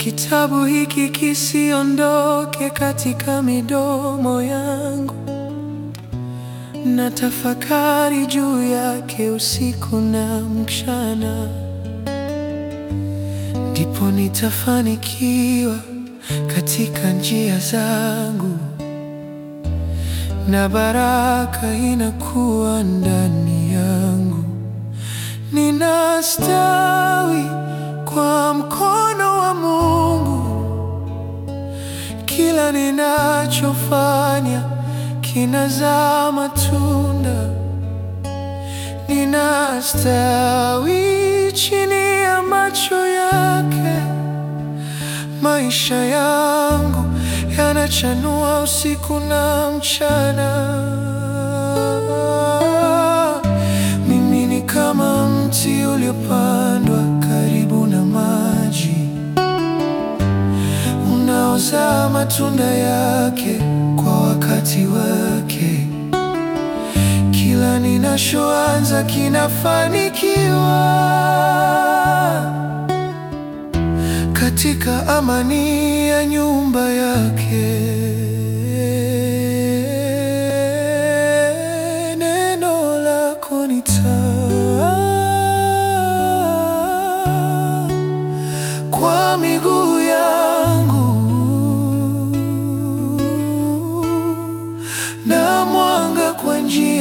Kitabu hiki kisiondoke katika midomo yangu, na tafakari juu yake usiku na mchana, ndipo nitafanikiwa katika njia zangu, na baraka inakuwa ndani yangu. Ninastawi kila ninachofanya kinazaa matunda. Ninastawi chini ya macho yake, maisha yangu yanachanua usiku na mchana. Mimi ni kama mti uliopandwa matunda yake kwa wakati wake. Kila ninachoanza kinafanikiwa katika amani ya nyumba yake. Neno lako ni taa kwa miguu dia.